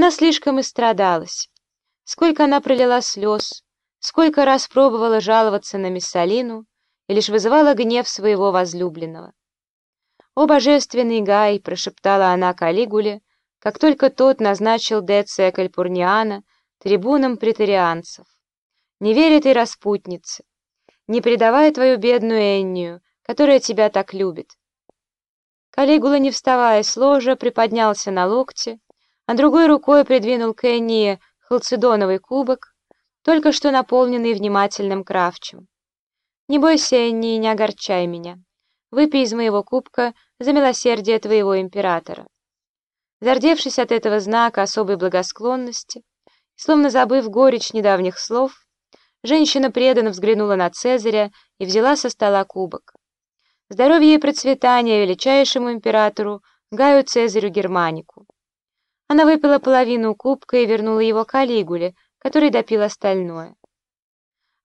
Она слишком истрадалась. Сколько она пролила слез, сколько раз пробовала жаловаться на Миссалину и лишь вызывала гнев своего возлюбленного. «О, божественный Гай!» — прошептала она Калигуле, как только тот назначил Деция Кальпурниана трибуном претарианцев. «Не верь этой распутнице, не предавай твою бедную Эннию, которая тебя так любит». Калигула, не вставая с ложа, приподнялся на локте, а другой рукой придвинул к Эннии халцедоновый кубок, только что наполненный внимательным кравчем. «Не бойся, Энни, не огорчай меня. Выпей из моего кубка за милосердие твоего императора». Зардевшись от этого знака особой благосклонности, словно забыв горечь недавних слов, женщина преданно взглянула на Цезаря и взяла со стола кубок. Здоровье и процветание величайшему императору Гаю Цезарю Германику. Она выпила половину кубка и вернула его Калигуле, который допил остальное.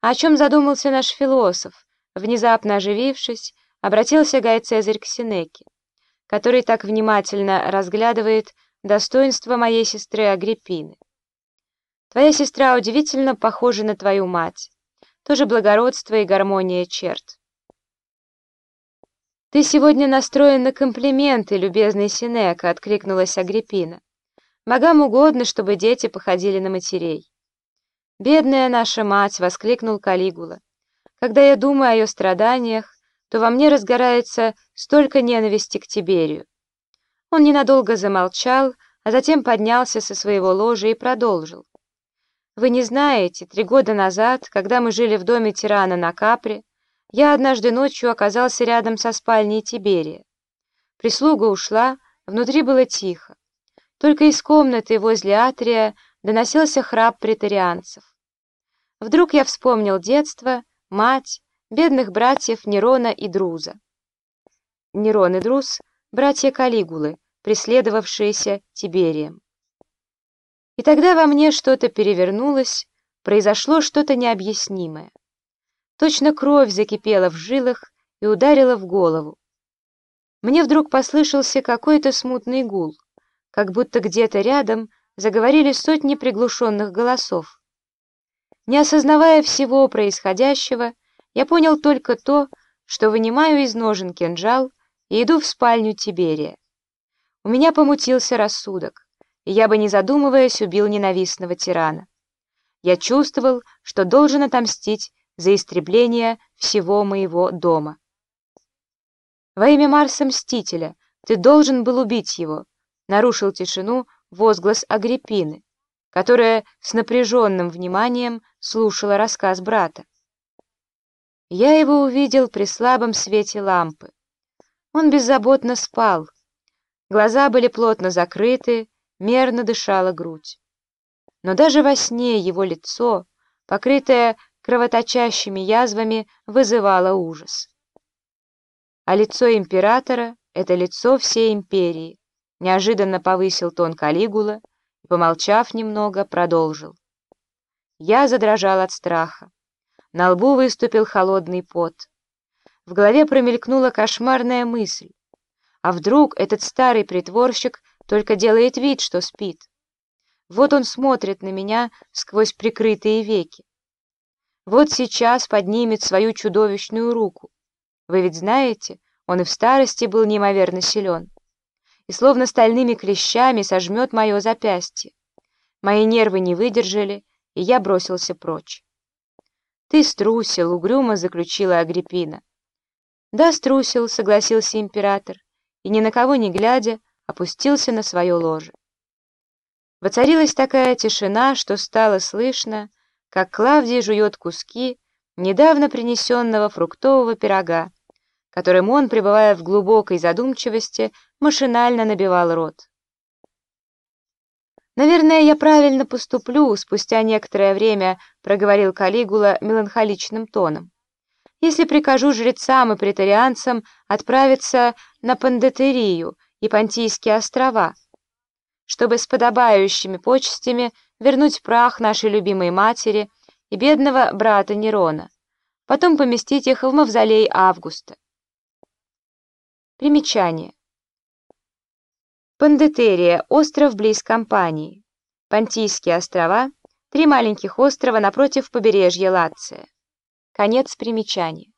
А о чем задумался наш философ? Внезапно оживившись, обратился Гай Цезарь к Синеке, который так внимательно разглядывает достоинство моей сестры Агриппины. Твоя сестра удивительно похожа на твою мать, тоже благородство и гармония черт. «Ты сегодня настроен на комплименты, любезный Синека», — откликнулась Агриппина. Богам угодно, чтобы дети походили на матерей. «Бедная наша мать!» — воскликнул Калигула. «Когда я думаю о ее страданиях, то во мне разгорается столько ненависти к Тиберию». Он ненадолго замолчал, а затем поднялся со своего ложа и продолжил. «Вы не знаете, три года назад, когда мы жили в доме тирана на Капре, я однажды ночью оказался рядом со спальней Тиберия. Прислуга ушла, внутри было тихо. Только из комнаты возле Атрия доносился храп претарианцев. Вдруг я вспомнил детство, мать, бедных братьев Нерона и Друза. Нерон и Друз — братья Калигулы, преследовавшиеся Тиберием. И тогда во мне что-то перевернулось, произошло что-то необъяснимое. Точно кровь закипела в жилах и ударила в голову. Мне вдруг послышался какой-то смутный гул как будто где-то рядом заговорили сотни приглушенных голосов. Не осознавая всего происходящего, я понял только то, что вынимаю из ножен кинжал и иду в спальню Тиберия. У меня помутился рассудок, и я бы, не задумываясь, убил ненавистного тирана. Я чувствовал, что должен отомстить за истребление всего моего дома. Во имя Марса Мстителя ты должен был убить его, нарушил тишину возглас Агриппины, которая с напряженным вниманием слушала рассказ брата. Я его увидел при слабом свете лампы. Он беззаботно спал. Глаза были плотно закрыты, мерно дышала грудь. Но даже во сне его лицо, покрытое кровоточащими язвами, вызывало ужас. А лицо императора — это лицо всей империи, Неожиданно повысил тон Калигула и, помолчав немного, продолжил. Я задрожал от страха. На лбу выступил холодный пот. В голове промелькнула кошмарная мысль. А вдруг этот старый притворщик только делает вид, что спит? Вот он смотрит на меня сквозь прикрытые веки. Вот сейчас поднимет свою чудовищную руку. Вы ведь знаете, он и в старости был неимоверно силен и словно стальными клещами сожмет мое запястье. Мои нервы не выдержали, и я бросился прочь. «Ты струсил», — угрюмо заключила Агриппина. «Да, струсил», — согласился император, и, ни на кого не глядя, опустился на свое ложе. Воцарилась такая тишина, что стало слышно, как Клавдий жует куски недавно принесенного фруктового пирога, которым он, пребывая в глубокой задумчивости, машинально набивал рот. «Наверное, я правильно поступлю», — спустя некоторое время проговорил Калигула меланхоличным тоном. «Если прикажу жрецам и претарианцам отправиться на Пандетерию и Понтийские острова, чтобы с подобающими почестями вернуть прах нашей любимой матери и бедного брата Нерона, потом поместить их в мавзолей Августа. Примечание. Пандетерия – остров близ Компании. Понтийские острова, три маленьких острова напротив побережья Лация. Конец примечания.